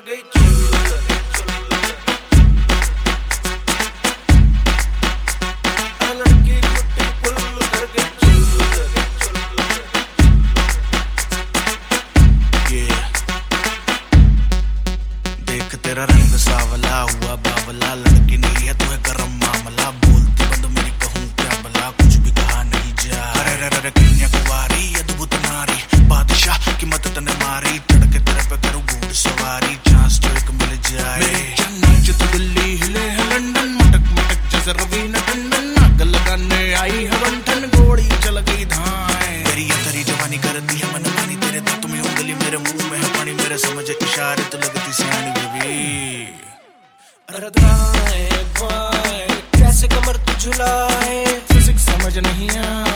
चुल गई तेरा रंग सावला हुआ बावला, लड़की नहीं है तुम्हें गरम मामला, बोलती बंद मेरे समझ इशारे तो लगती सियानी बेबी अरे बाए कैसे कमर तू झुलाए? फिजिक्स समझ नहीं आए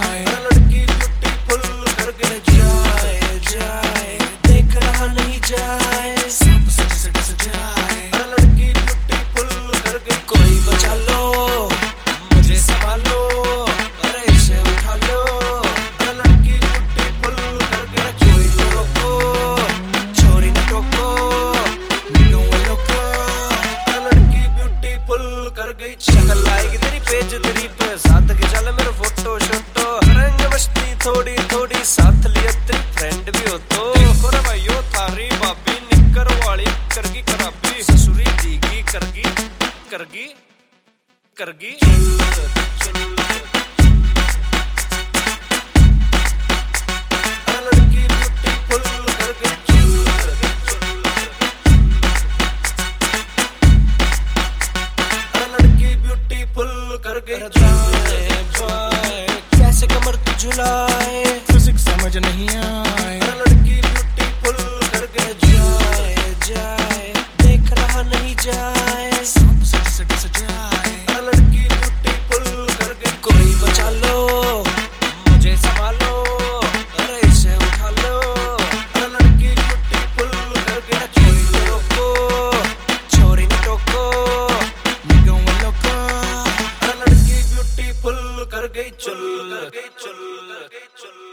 कर गई शक्ल लाएगी तेरी पेज, तेरी पे। साथ के चल मेरे फ़ोटो शोटो। रंग मस्ती थोड़ी थोड़ी, साथ लिया तेरी फ्रेंड भी हो तो। देखो रे भाइयों थारी भाभी, निकर वाली, करगी खराबी। ससुरी दीगी, करगी करगी करगी। अरे कर गई दाएँ कैसे कमर तू झुलाए फिजिक्स समझ नहीं आए। கற்கை சொல் கற்கை சொல் கற்கை சொல்.